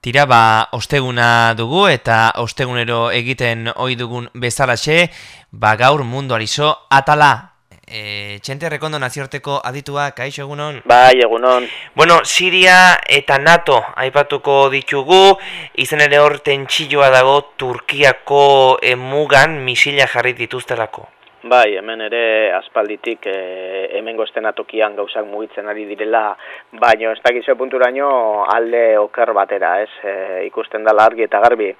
Tira ba osteguna dugu eta ostegunero egiten ohi dugun bezalaxe, ba gaur mundu arizo atala. E, txente rekondo naziorteko aditua, kaixo egunon? Bai, egunon. Bueno, Siria eta NATO aipatuko ditugu, izen ere hor tentsilloa dago Turkiako emugan misila jarri dituztelako. Bai, hemen ere aspalditik e, hemen gozten atokian gauzak mugitzen ari direla, baino ez dakizio punturaino alde oker batera, ez? E, ikusten da argi eta garbi,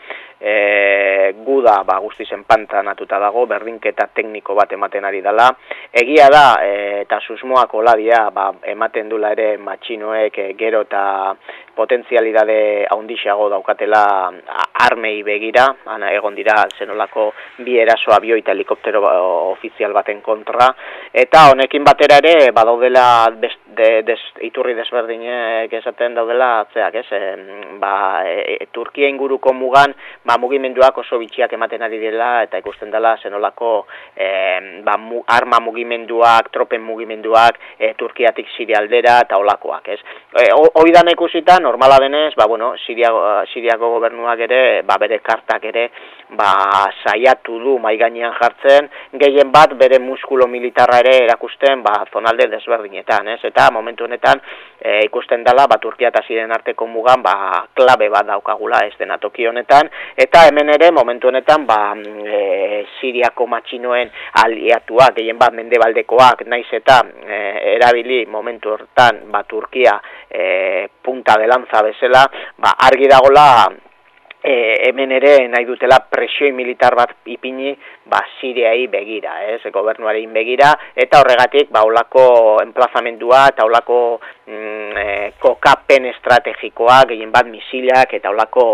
e, guda ba, guztizen pantanatuta dago, berdinketa tekniko bat ematen ari dela. Egia da, e, eta susmoak oladia, ba, ematen dula ere matxinoek e, gero eta potentzialidade haundixago daukatela armei begira, ana, egon dira zenolako bi eraso abioi eta helikoptero ofizial baten kontra, eta honekin batera ere, badaudela de, des, iturri desberdinek esaten daudela, zeak, ez, ba, e, e, Turkia inguruko mugan, ba, mugimenduak oso bitxiak ematen ari dela, eta ikusten dela, zenolako e, ba, mu, arma mugimenduak, tropen mugimenduak, e, Turkiatik Siria aldera, eta olakoak, ez. E, Hoi da ikusita, normala denez, ba, bueno, Siria, Siriako gobernuak ere, ba, bere kartak ere, ba, saiatu du maiganean jartzen, gehien bat bere muskulo militarra ere erakusten, ba, zonalde desberdinetan, ez, eta momentu honetan e, ikusten dela ba Turkia eta Siren arteko mugan ba klabe bat daukagula ez dena toki honetan. Eta hemen ere momentu honetan ba e, Siriako matxinoen aliatuak gehien bat mendebaldekoak naiz eta e, erabili momentu hortan ba Turkia e, punta de lanza bezala ba argi dagola e, hemen ere nahi dutela presioi militar bat ipini ba Siriai begira, ez, gobernuari begira. Eta horregatik ba holako enplazamendua eta holako e, kokapen estrategikoa, gehien bat misilak eta holako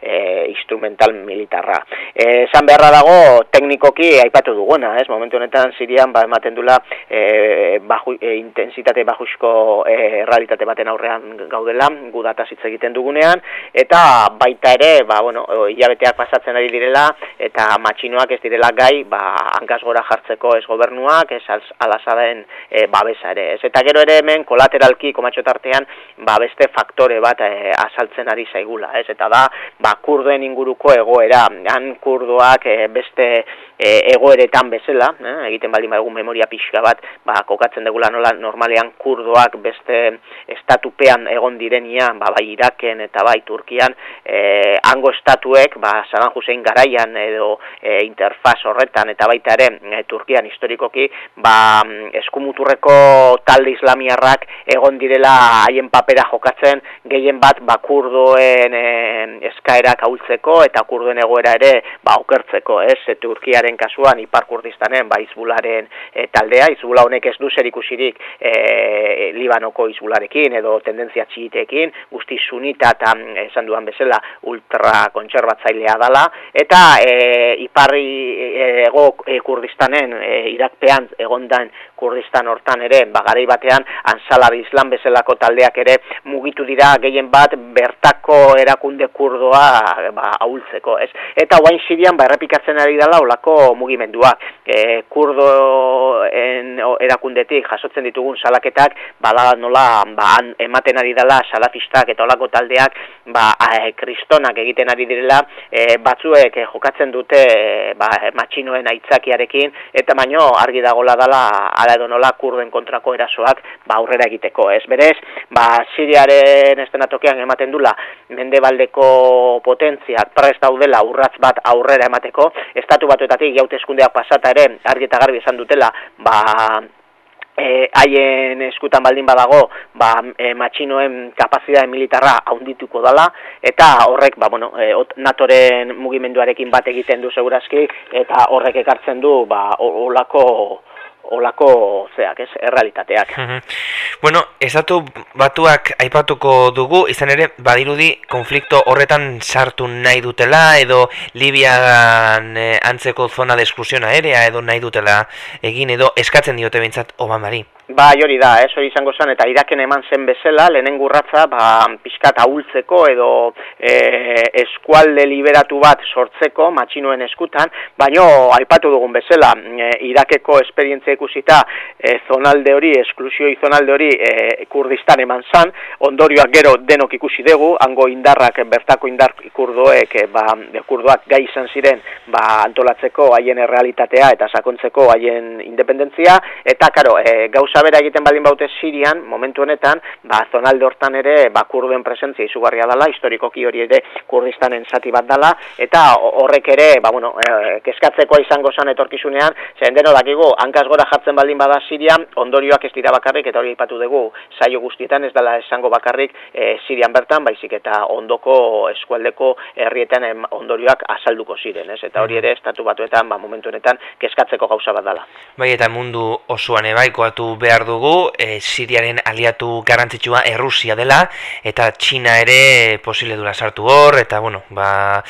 e, instrumental militarra. E, esan beharra dago teknikoki aipatu duguna, ez, momentu honetan Sirian ba ematen dula e, baju, e, intensitate bajusko e, realitate baten aurrean gaudela, gudata hitz egiten dugunean eta baita ere ba, bueno, hilabeteak pasatzen ari direla, eta matxinoak ez direla gai, ba, hankaz gora jartzeko ez gobernuak, ez alazaren e, babesa ere. Ez eta gero ere hemen, kolateralki, komatxotartean, ba, beste faktore bat e, asaltzen ari zaigula, ez? Eta da, ba, kurduen inguruko egoera, han kurduak e, beste e, egoeretan bezala, eh, egiten baldin badugu memoria pixka bat, ba, kokatzen degula nola normalean kurdoak beste estatupean egon direnia, ba, bai Iraken eta bai Turkian, e, hango estatuek, ba, Saddam Hussein garaian edo e, interfaz horretan eta baita ere e, Turkian historikoki, ba, eskumuturreko talde islamiarrak egon direla haien papera jokatzen, gehien bat ba, kurdoen e, eskaerak ahultzeko eta kurdoen egoera ere ba, okertzeko, ez, Turkiaren kasuan, Ipar Kurdistanen, ba, izbularen e, taldea, izbula honek ez du zer ikusirik e, Libanoko izbularekin edo tendentzia txitekin, guzti sunita eta esan duan bezala ultra kontserbatzailea dala. Eta e, iparri ego e, kurdistanen e, irakpean egondan kurdistan hortan ere bagarai batean ansala islam bezalako taldeak ere mugitu dira gehien bat bertako erakunde kurdoa ba, ahultzeko ez? Eta guain sirian ba, errepikatzen ari dela olako mugimendua e, kurdo erakundetik jasotzen ditugun salaketak bada nola ba, ematen ari dela salafistak eta olako taldeak ba, kristonak egiten ari direla e, batzuek e, jokatzen dute e, ba, matxinoen aitzakiarekin eta baino argi dagola dala ala edo nola kurden kontrako erasoak ba, aurrera egiteko ez berez ba, siriaren estenatokean ematen dula mendebaldeko potentziak prest daudela urratz bat aurrera emateko estatu batuetatik jauteskundeak pasata ere argi eta garbi esan dutela ba, E, eskutan baldin badago ba, e, matxinoen kapazidade militarra haundituko dala eta horrek ba, bueno, e, natoren mugimenduarekin bat egiten du segurazki eta horrek ekartzen du ba, olako olako zeak, ez, errealitateak. Bueno, esatu batuak aipatuko dugu, izan ere, badirudi, konflikto horretan sartu nahi dutela, edo Libian eh, antzeko zona de exclusión aérea, edo nahi dutela egin, edo eskatzen diote bintzat Obamari. Ba, hori da, ez hori izango zen, eta iraken eman zen bezala, lehenen gurratza, ba, pixkat ahultzeko edo e, eskualde liberatu bat sortzeko, matxinuen eskutan, baino, aipatu dugun bezala, e, irakeko esperientzia ikusita, e, zonalde hori, esklusioi zonalde hori, e, kurdistan eman zan, ondorioak gero denok ikusi dugu, hango indarrak, bertako indar kurdoek, e, ba, kurdoak gai izan ziren, ba, antolatzeko haien realitatea eta sakontzeko haien independentzia, eta, karo, e, gauza bera egiten baldin baute Sirian, momentu honetan, ba, zonalde hortan ere, ba, kurduen presentzia izugarria dela, historikoki hori ere kurdistanen zati bat dela, eta horrek ere, ba, bueno, e, kezkatzekoa izango zan etorkizunean, zehen deno dakigu, hankaz gora jartzen baldin bada Sirian, ondorioak ez dira bakarrik, eta hori ipatu dugu, saio guztietan ez dela esango bakarrik e, Sirian bertan, baizik eta ondoko eskualdeko herrietan ondorioak azalduko ziren, ez? Eta hori ere, estatu batuetan, ba, momentu honetan, kezkatzeko gauza bat dela. Bai, eta mundu osoan ebai, koatu behar dugu, e, Siriaren aliatu garrantzitsua Errusia dela, eta Txina ere posible dura sartu hor, eta, bueno, ba,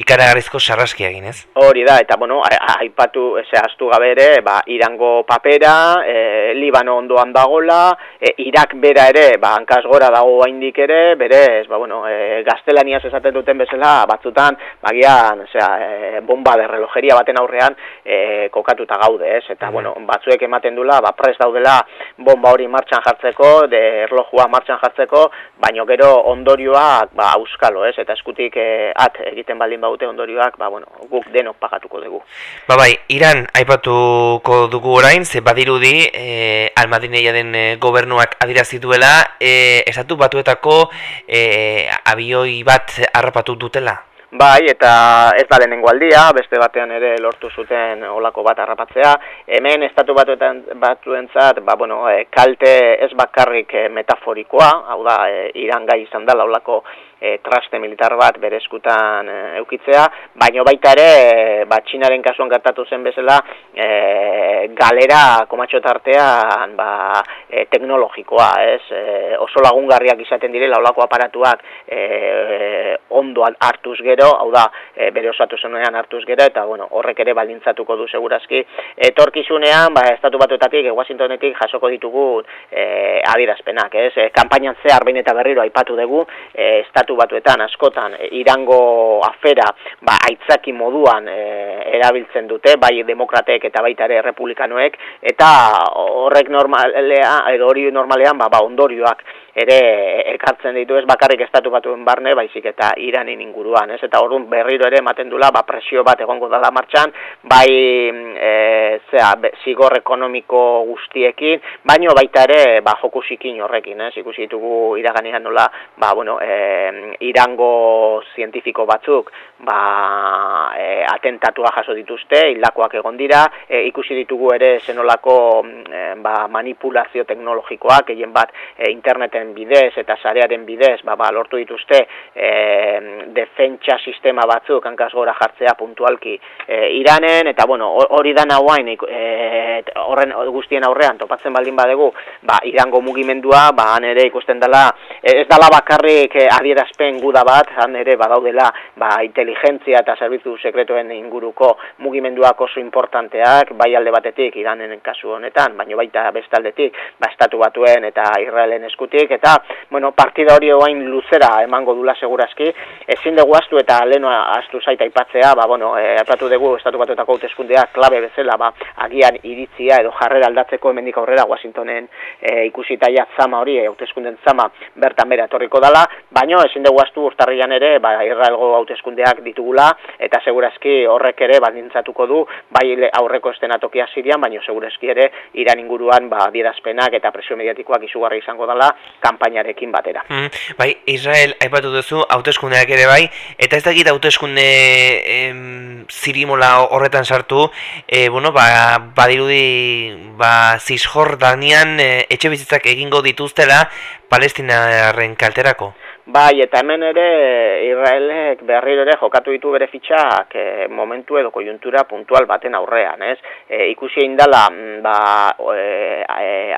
ikaragarrizko sarraski egin, ez? Hori da, eta, bueno, aipatu, eze, astu gabe ere, ba, Irango papera, e, Libano ondoan dagola, e, Irak bera ere, ba, hankaz gora dago haindik ere, berez, ba, bueno, e, gaztelaniaz esaten duten bezala, batzutan, bagian, osea, e, bomba de relojeria baten aurrean, e, kokatuta gaude, ez? Eta, bueno, batzuek ematen dula, ba, pres daudela bomba hori martxan jartzeko, de erlojua martxan jartzeko, baino gero ondorioak ba auskalo, ez? Eta eskutik eh, at egiten baldin baute ondorioak, ba bueno, guk denok pagatuko dugu. Ba bai, Iran aipatuko dugu orain, ze badirudi eh Almadineia den eh, gobernuak adirazi duela, eh esatu batuetako eh abioi bat harrapatu dutela. Bai, eta ez da lehenengo aldia, beste batean ere lortu zuten olako bat harrapatzea. Hemen estatu batuetan batuentzat, ba bueno, e, kalte ez bakarrik e, metaforikoa, hau da, e, irangai izan da olako e, traste militar bat bere eskutan e, eukitzea, baino baita ere, e, ba, txinaren kasuan gertatu zen bezala, e, galera komatxo tartean ba, e, teknologikoa, ez? E, oso lagungarriak izaten direla olako aparatuak e, ondo hartuz gero, hau da, e, bere osatu zenuean hartuz gero, eta bueno, horrek ere baldintzatuko du segurazki. Etorkizunean, ba, estatu batuetatik, e, Washingtonetik jasoko ditugu e, adirazpenak, ez? E, kampainan zehar behin eta berriro aipatu dugu, e, estatu estatu batuetan askotan e, irango afera ba, aitzaki moduan e, erabiltzen dute, bai demokratek eta baita ere republikanoek, eta horrek normalea, edo hori normalean ba, ba, ondorioak ere ekartzen ditu ez bakarrik estatu batuen barne, baizik eta iranin inguruan, ez? Eta orduan berriro ere ematen dula, ba, presio bat egongo dala martxan, bai e, zera, zigor ekonomiko guztiekin, baino baita ere, ba, jokusikin horrekin, ez? Ikusi ditugu iraganean nola, ba, bueno, e, irango zientifiko batzuk, ba, e, atentatua jaso dituzte, hildakoak egon dira, e, ikusi ditugu ere zenolako e, ba, manipulazio teknologikoak, egin bat e, interneten bidez eta sarearen bidez ba, ba, lortu dituzte e, defentsa sistema batzuk hankaz gora jartzea puntualki e, iranen eta bueno hori da nahuain e, horren guztien aurrean topatzen baldin badegu ba, irango mugimendua ba, han ere ikusten dela ez dala bakarrik e, adierazpen guda bat han ere badaudela ba, inteligentzia eta zerbitzu sekretoen inguruko mugimenduak oso importanteak bai alde batetik iranen kasu honetan baino baita bestaldetik ba, estatu batuen eta Israelen eskutik eta bueno, partida hori oain luzera emango dula segurazki, ezin dugu astu eta leno astu zaita aipatzea, ba, bueno, e, aipatu dugu estatu batuetako hauteskundea klabe bezala, ba, agian iritzia edo jarrera aldatzeko hemendik aurrera Washingtonen e, ikusita ja zama hori, e, hauteskunden zama bertan bera etorriko dala, baino ezin dugu astu urtarrian ere, ba, Israelgo hauteskundeak ditugula, eta segurazki horrek ere baldintzatuko du, bai aurreko estenatokia Sirian, baino segurazki ere Iran inguruan ba, dierazpenak eta presio mediatikoak izugarri izango dela, kanpainarekin batera. Mm, bai, Israel aipatu duzu hauteskundeak ere bai, eta ez dakit hauteskunde em, zirimola horretan sartu, e, bueno, ba, badirudi ba, Zizjordanian e, etxe bizitzak egingo dituztela Palestinaren kalterako. Bai, eta hemen ere Israelek berriro ere jokatu ditu bere fitxak e, momentu edo kojuntura puntual baten aurrean, ez? E, ikusi indala, mm, ba, e,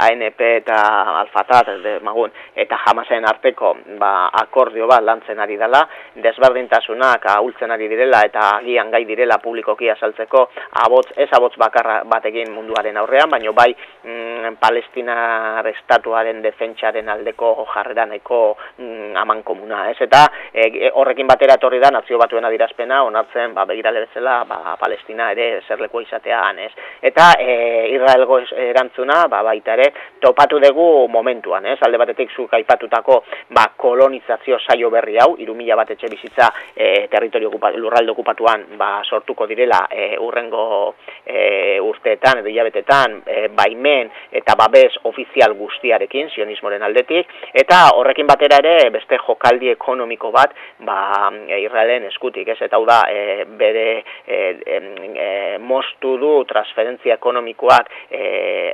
ANP eta Alfatat, de, magun, eta jamasen arteko ba, akordio bat lantzen ari dela, desberdintasunak ahultzen ari direla eta agian gai direla publikoki azaltzeko, abotz, ez abotz bakarra batekin munduaren aurrean, baino bai mm, Palestinar estatuaren defentsaren aldeko jarreraneko mm, aman komuna, ez? Eta e, horrekin batera etorri da nazio batuen adirazpena onartzen, ba begirale bezala, ba Palestina ere zerleko izatean, ez? Eta e, Israelgo erantzuna, ba baita ere topatu dugu momentuan, ez? Alde batetik zuk aipatutako ba kolonizazio saio berri hau, 3000 bat etxe bizitza e, territorio okupatu, lurralde okupatuan, ba sortuko direla e, urrengo e, urteetan edo hilabetetan e, baimen eta babes ofizial guztiarekin sionismoren aldetik eta horrekin batera ere beste jokaldi ekonomiko bat ba Israelen eskutik, ez? Eta hau da e, bere e, e, mostu du transferentzia ekonomikoak e,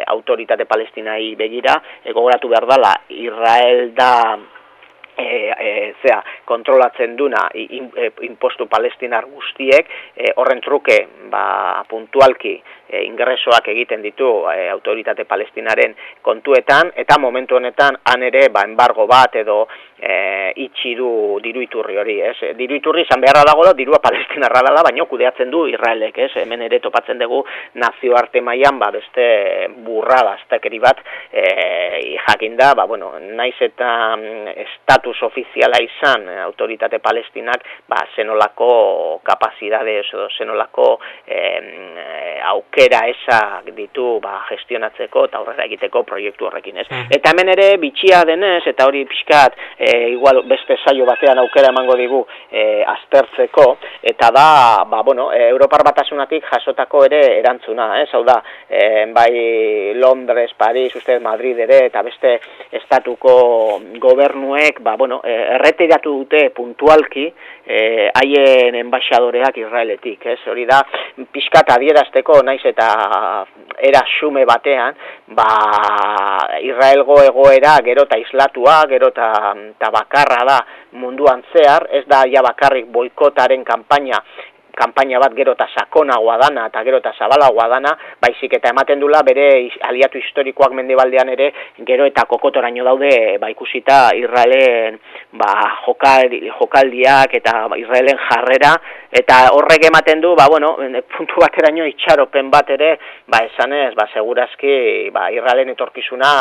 autoritate palestinai begira, e, gogoratu behar dela Israel da e, e, zea, kontrolatzen duna e, impostu palestinar guztiek, e, horren truke ba, puntualki e, ingresoak egiten ditu e, autoritate palestinaren kontuetan, eta momentu honetan han ere ba, embargo bat edo e, itxi du diru iturri hori, ez? Diru iturri izan beharra dago da, dirua palestinarra dela, baina kudeatzen du Israelek, ez? Hemen ere topatzen dugu nazioarte mailan ba, beste burra bastakeri bat e, jakin da, ba, bueno, naiz eta mm, estatu estatus ofiziala izan eh, autoritate palestinak ba, zenolako kapazidade edo zenolako eh, aukera esa ditu ba, gestionatzeko eta aurrera egiteko proiektu horrekin ez. Mm. Eta hemen ere bitxia denez eta hori pixkat eh, igual beste saio batean aukera emango digu eh, aztertzeko eta da ba, bueno, eh, Europar batasunatik jasotako ere erantzuna ez, hau da eh, bai Londres, Paris, uste Madrid ere eta beste estatuko gobernuek ba, bueno, eh, erretiratu dute puntualki eh, haien enbaixadoreak Israeletik, ez? Hori da, pixkat adierazteko, naiz eta era xume batean, ba, Israelgo egoera gero eta islatua, gero eta bakarra da munduan zehar, ez da ja bakarrik boikotaren kanpaina kanpaina bat gero eta sakonagoa dana eta gero eta zabalagoa dana, baizik eta ematen dula bere aliatu historikoak mendebaldean ere gero eta kokotoraino daude ba ikusita Israelen ba, jokaldiak eta Israelen jarrera eta horrek ematen du ba, bueno, puntu bateraino itxaropen bat ere ba, esanez ba, segurazki ba, Israelen etorkizuna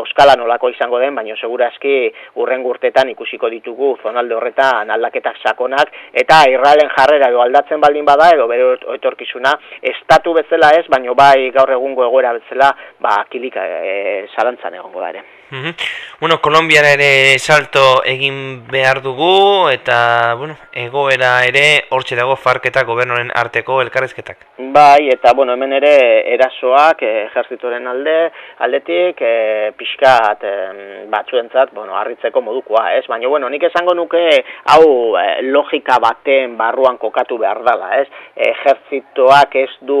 auskala nolako izango den, baina segurazki urren gurtetan ikusiko ditugu zonalde horretan aldaketak sakonak eta Israelen jarrera edo aldatzen baldin bada edo bere etorkizuna estatu bezala ez, baino bai gaur egungo egoera bezala ba kilika e, zalantzan egongo da ere. Bueno, Kolombiara ere salto egin behar dugu eta bueno, egoera ere hortxe dago farketa gobernoren arteko elkarrezketak. Bai, eta bueno, hemen ere erasoak ejerzitoren alde, aldetik e, pixkat e, batzuentzat, bueno, harritzeko modukoa, ez? Baina, bueno, nik esango nuke hau e, logika baten barruan kokatu behar dela, ez? Ejerzitoak ez du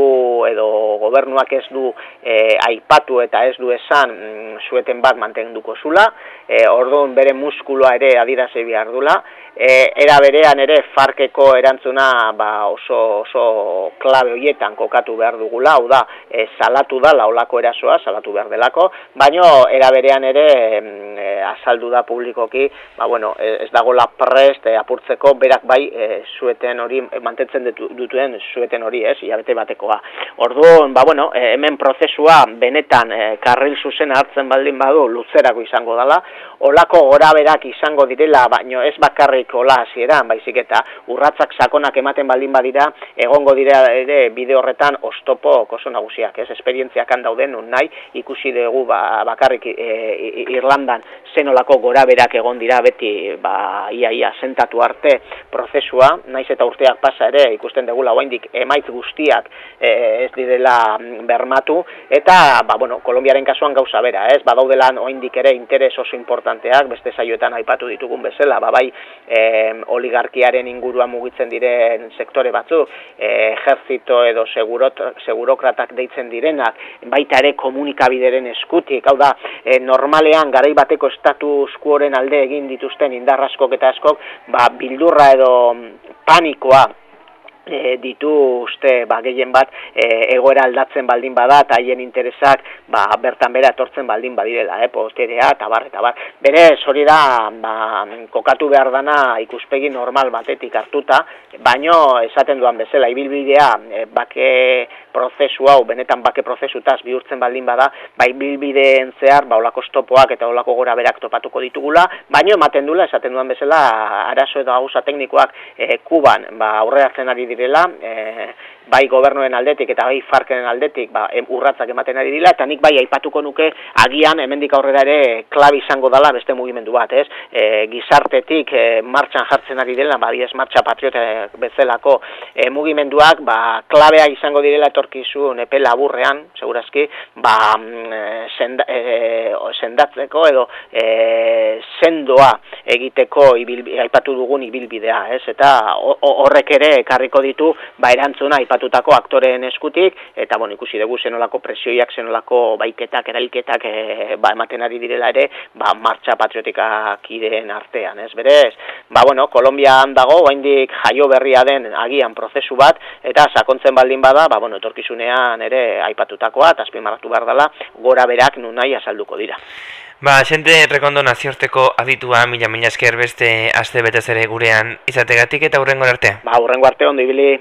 edo gobernuak ez du e, aipatu eta ez du esan mm, zueten bat mantenduko zula, e, orduan bere muskuloa ere adiraze behar dula, e, era berean ere farkeko erantzuna ba, oso, oso klabe hoietan kokatu behar dugula, hau da, e, salatu da laulako erasoa, salatu behar delako, baino era berean ere e, azaldu da publikoki, ba, bueno, e, ez dago la prest e, apurtzeko, berak bai e, zueten hori, e, mantetzen dutuen zueten hori, ez, iabete batekoa. Orduan, ba, bueno, e, hemen prozesua benetan e, karril zuzen hartzen baldin badu luzerako izango dela, olako gora berak izango direla, baino ez bakarrik hola hasieran, baizik eta urratzak sakonak ematen baldin badira, egongo dira ere bide horretan ostopo oso nagusiak, ez? Esperientziak han dauden un nahi ikusi dugu ba, bakarrik e, Irlandan zenolako goraberak egon dira beti ba ia ia sentatu arte prozesua, naiz eta urteak pasa ere ikusten degula oraindik emaitz guztiak e, ez direla bermatu eta ba bueno, Kolombiaren kasuan gauza bera, ez? Badaudela oraindik ere interes oso importanteak beste saioetan aipatu ditugun bezala, ba bai e, oligarkiaren inguruan mugitzen diren sektore batzuk, e, ejerzito edo segurot, segurokratak deitzen direnak, baita ere komunikabideren eskutik, hau da, e, normalean garai bateko status quoren alde egin dituzten indarraskok eta askok, ba, bildurra edo panikoa e, ditu uste ba, gehien bat e, egoera aldatzen baldin bada eta haien interesak ba, bertan bera etortzen baldin badirela, eh, posterea eta bar, eta bar. Bere, hori da, ba, kokatu behar dana ikuspegi normal batetik hartuta, baino esaten duan bezala, ibilbidea e, bake prozesu hau, benetan bake prozesutaz bihurtzen baldin bada, ba, ibilbideen zehar, ba, olako stopoak eta olako gora berak topatuko ditugula, baino ematen dula, esaten duan bezala, arazo edo gauza teknikoak e, kuban, ba, aurreatzen ari direla, e, bai gobernuen aldetik eta bai farkenen aldetik ba, urratzak ematen ari dira, eta nik bai aipatuko nuke agian hemendik aurrera ere klabi izango dala beste mugimendu bat, ez? E, gizartetik e, martxan jartzen ari dela, ba, diez martxa patriota bezalako e, mugimenduak, ba, klabea izango direla etorkizun epe laburrean, segurazki, ba, mm, senda, e, sendatzeko edo e, sendoa egiteko ibil, aipatu dugun ibilbidea, ez? Eta horrek ere ekarriko ditu ba erantzuna aipatutako aktoreen eskutik eta bueno, ikusi dugu zenolako presioiak, zenolako baiketak, erailketak e, ba, ematen ari direla ere, ba martxa patriotika kideen artean, ez? Berez, ba bueno, Kolombian dago oraindik jaio berria den agian prozesu bat eta sakontzen baldin bada, ba bueno, etorkizunean ere aipatutakoa eta azpimarratu behar dela, gora berak nunai azalduko dira. Ba, xente rekondo naziorteko aditua mila mila esker beste aste betez ere gurean izategatik eta hurrengo arte. Ba, hurrengo arte ondo ibili.